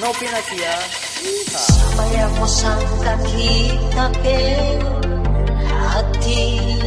Nopi na ¿ah? siya. yang mau sangka kita hati